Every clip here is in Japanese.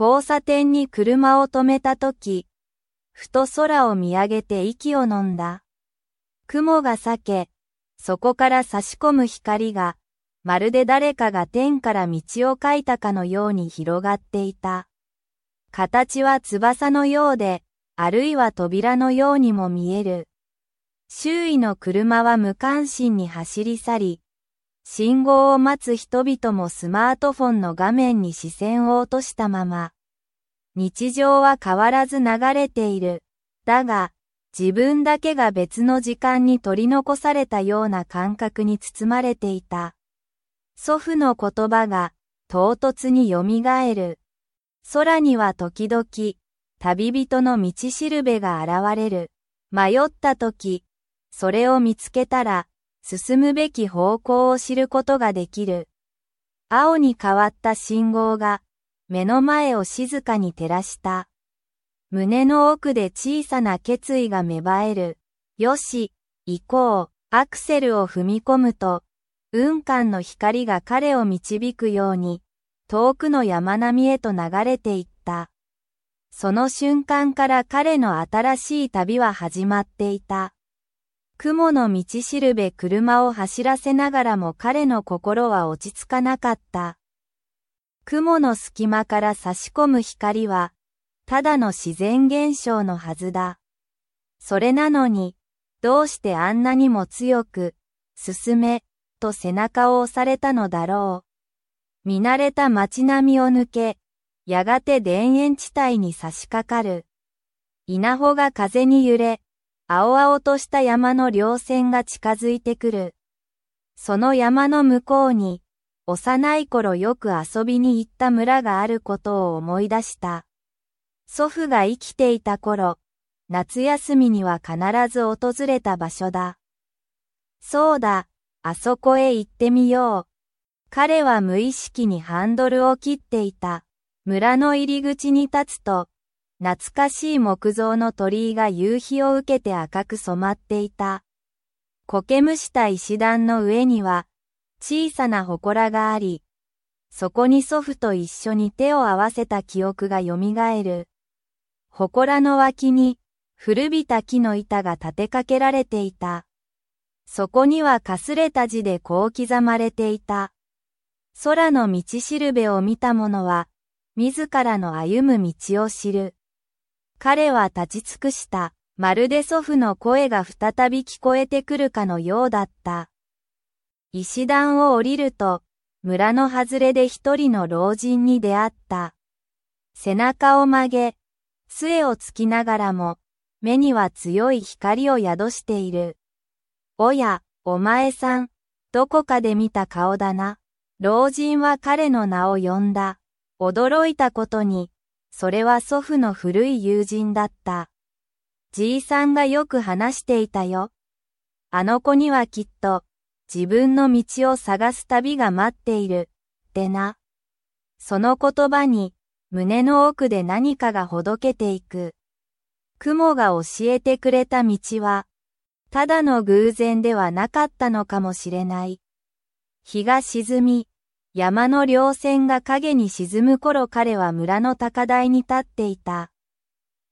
交差点に車を止めたとき、ふと空を見上げて息を飲んだ。雲が裂け、そこから差し込む光が、まるで誰かが天から道を描いたかのように広がっていた。形は翼のようで、あるいは扉のようにも見える。周囲の車は無関心に走り去り、信号を待つ人々もスマートフォンの画面に視線を落としたまま、日常は変わらず流れている。だが、自分だけが別の時間に取り残されたような感覚に包まれていた。祖父の言葉が唐突に蘇る。空には時々、旅人の道しるべが現れる。迷った時、それを見つけたら、進むべき方向を知ることができる。青に変わった信号が、目の前を静かに照らした。胸の奥で小さな決意が芽生える。よし、行こう。アクセルを踏み込むと、雲間の光が彼を導くように、遠くの山並みへと流れていった。その瞬間から彼の新しい旅は始まっていた。雲の道しるべ車を走らせながらも彼の心は落ち着かなかった。雲の隙間から差し込む光は、ただの自然現象のはずだ。それなのに、どうしてあんなにも強く、進め、と背中を押されたのだろう。見慣れた街並みを抜け、やがて田園地帯に差し掛かる。稲穂が風に揺れ、青々とした山の稜線が近づいてくる。その山の向こうに、幼い頃よく遊びに行った村があることを思い出した。祖父が生きていた頃、夏休みには必ず訪れた場所だ。そうだ、あそこへ行ってみよう。彼は無意識にハンドルを切っていた。村の入り口に立つと、懐かしい木造の鳥居が夕日を受けて赤く染まっていた。苔むした石段の上には、小さな祠があり、そこに祖父と一緒に手を合わせた記憶が蘇る。祠の脇に古びた木の板が立てかけられていた。そこにはかすれた字でこう刻まれていた。空の道しるべを見た者は、自らの歩む道を知る。彼は立ち尽くした。まるで祖父の声が再び聞こえてくるかのようだった。石段を降りると、村の外れで一人の老人に出会った。背中を曲げ、杖をつきながらも、目には強い光を宿している。おや、お前さん、どこかで見た顔だな。老人は彼の名を呼んだ。驚いたことに、それは祖父の古い友人だった。じいさんがよく話していたよ。あの子にはきっと、自分の道を探す旅が待っている、ってな。その言葉に、胸の奥で何かがほどけていく。雲が教えてくれた道は、ただの偶然ではなかったのかもしれない。日が沈み、山の稜線が影に沈む頃彼は村の高台に立っていた。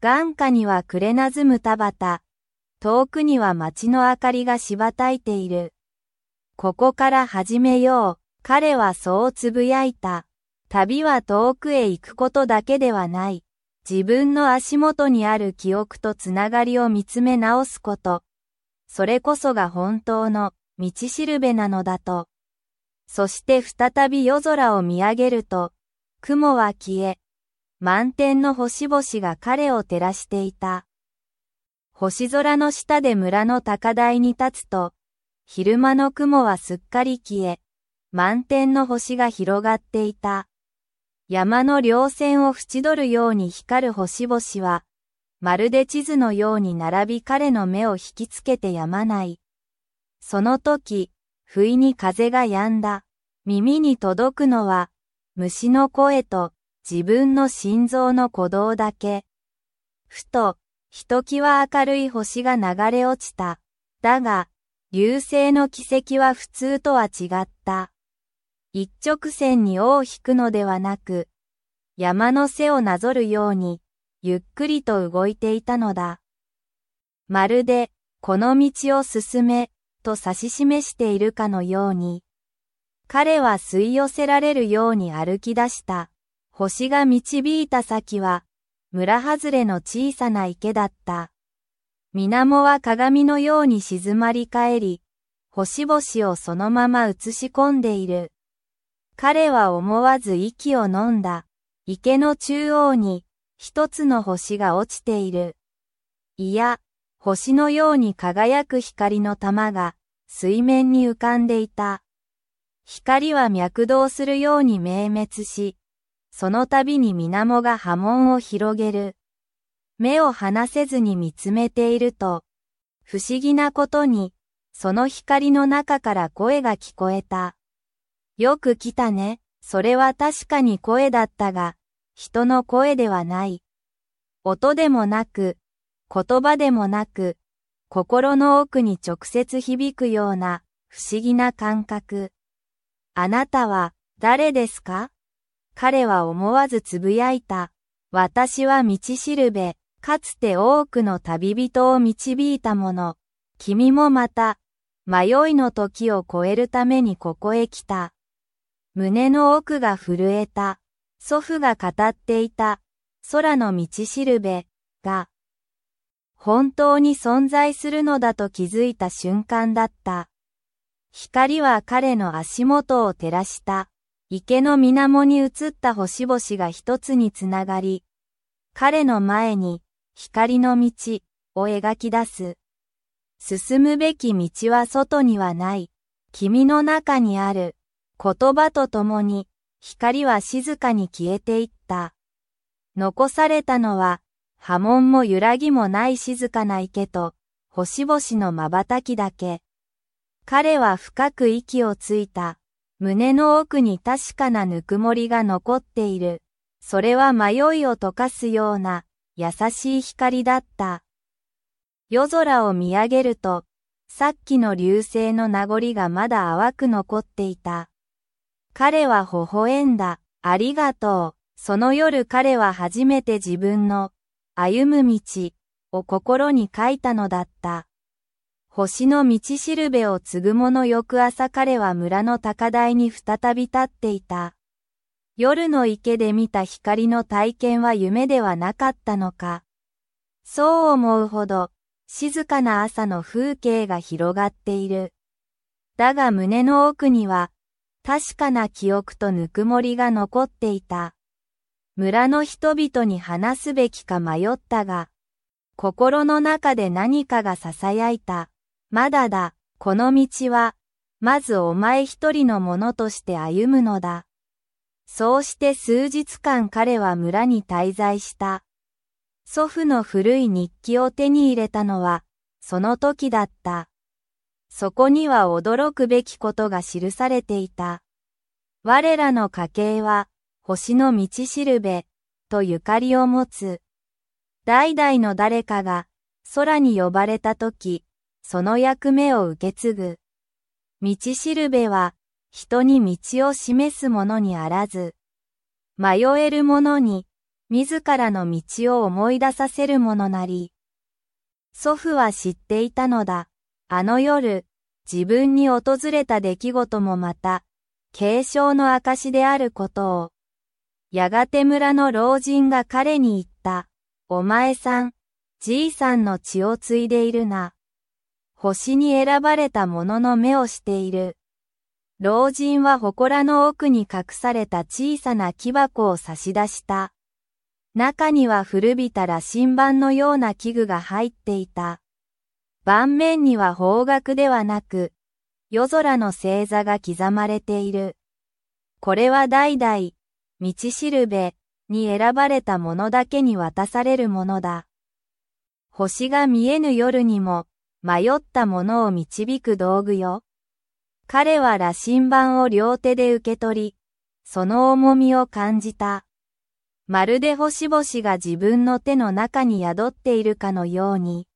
眼下には暮れなずむ田畑、遠くには街の明かりがしばたいている。ここから始めよう、彼はそうつぶやいた。旅は遠くへ行くことだけではない。自分の足元にある記憶とつながりを見つめ直すこと。それこそが本当の道しるべなのだと。そして再び夜空を見上げると、雲は消え、満天の星々が彼を照らしていた。星空の下で村の高台に立つと、昼間の雲はすっかり消え、満天の星が広がっていた。山の稜線を縁取るように光る星々は、まるで地図のように並び彼の目を引きつけてやまない。その時、不意に風が止んだ。耳に届くのは、虫の声と自分の心臓の鼓動だけ。ふと、ひときわ明るい星が流れ落ちた。だが、流星の奇跡は普通とは違った。一直線に尾を引くのではなく、山の背をなぞるように、ゆっくりと動いていたのだ。まるで、この道を進め、と指し示しているかのように、彼は吸い寄せられるように歩き出した。星が導いた先は、村外れの小さな池だった。水面は鏡のように静まり返り、星々をそのまま映し込んでいる。彼は思わず息を飲んだ。池の中央に一つの星が落ちている。いや、星のように輝く光の玉が水面に浮かんでいた。光は脈動するように明滅し、その度に水面が波紋を広げる。目を離せずに見つめていると、不思議なことに、その光の中から声が聞こえた。よく来たね。それは確かに声だったが、人の声ではない。音でもなく、言葉でもなく、心の奥に直接響くような不思議な感覚。あなたは誰ですか？彼は思わずつぶやいた。私は道しるべ、かつて多くの旅人を導いたもの。君もまた、迷いの時を超えるためにここへ来た。胸の奥が震えた。祖父が語っていた。空の道しるべ、が、本当に存在するのだと気づいた瞬間だった。光は彼の足元を照らした。池の水面に映った星々が一つにつながり、彼の前に光の道を描き出す。進むべき道は外にはない。君の中にある。言葉とともに、光は静かに消えていった。残されたのは、波紋も揺らぎもない静かな池と、星々の瞬きだけ。彼は深く息をついた。胸の奥に確かなぬくもりが残っている。それは迷いを溶かすような、優しい光だった。夜空を見上げると、さっきの流星の名残がまだ淡く残っていた。彼は微笑んだ。ありがとう。その夜彼は初めて自分の歩む道を心に書いたのだった。星の道しるべを継ぐ者翌朝彼は村の高台に再び立っていた。夜の池で見た光の体験は夢ではなかったのか。そう思うほど、静かな朝の風景が広がっている。だが胸の奥には、確かな記憶とぬくもりが残っていた。村の人々に話すべきか迷ったが、心の中で何かが囁いた。まだだ、この道は、まずお前一人のものとして歩むのだ。そうして数日間彼は村に滞在した。祖父の古い日記を手に入れたのは、その時だった。そこには驚くべきことが記されていた。我らの家系は、星の道しるべ、とゆかりを持つ。代々の誰かが、空に呼ばれた時、その役目を受け継ぐ。道しるべは、人に道を示す者にあらず、迷える者に、自らの道を思い出させる者なり。祖父は知っていたのだ。あの夜、自分に訪れた出来事もまた、継承の証であることを。やがて村の老人が彼に言った。お前さん、じいさんの血を継いでいるな。星に選ばれた者の目をしている。老人は祠の奥に隠された小さな木箱を差し出した。中には古びたら新版のような器具が入っていた。盤面には方角ではなく、夜空の星座が刻まれている。これは代々、道しるべに選ばれた者だけに渡されるものだ。星が見えぬ夜にも、迷った者を導く道具よ。彼は羅針盤を両手で受け取り、その重みを感じた。まるで星々が自分の手の中に宿っているかのように。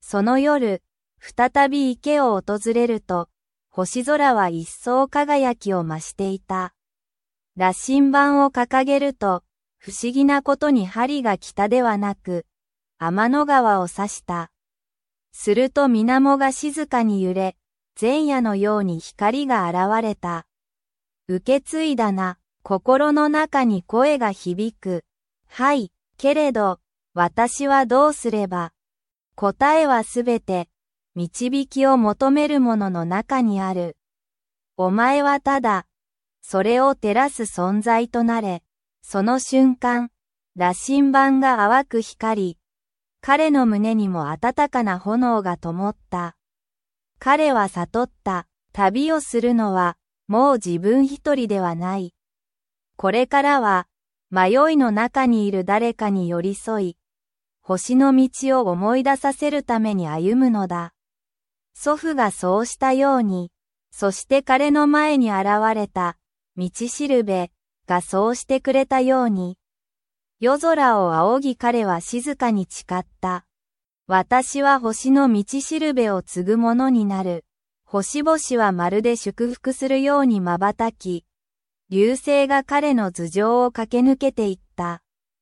その夜、再び池を訪れると、星空は一層輝きを増していた。羅針盤を掲げると、不思議なことに針が北ではなく、天の川を指した。すると水面が静かに揺れ、前夜のように光が現れた。受け継いだな、心の中に声が響く。はい、けれど、私はどうすれば。答えはすべて、導きを求める者の中にある。お前はただ、それを照らす存在となれ。その瞬間、羅針盤が淡く光り、彼の胸にも暖かな炎が灯った。彼は悟った。旅をするのは、もう自分一人ではない。これからは、迷いの中にいる誰かに寄り添い、星の道を思い出させるために歩むのだ。祖父がそうしたように、そして彼の前に現れた、道しるべがそうしてくれたように、夜空を仰ぎ彼は静かに誓った。私は星の道しるべを継ぐものになる。星々はまるで祝福するように瞬き、流星が彼の頭上を駆け抜けていった。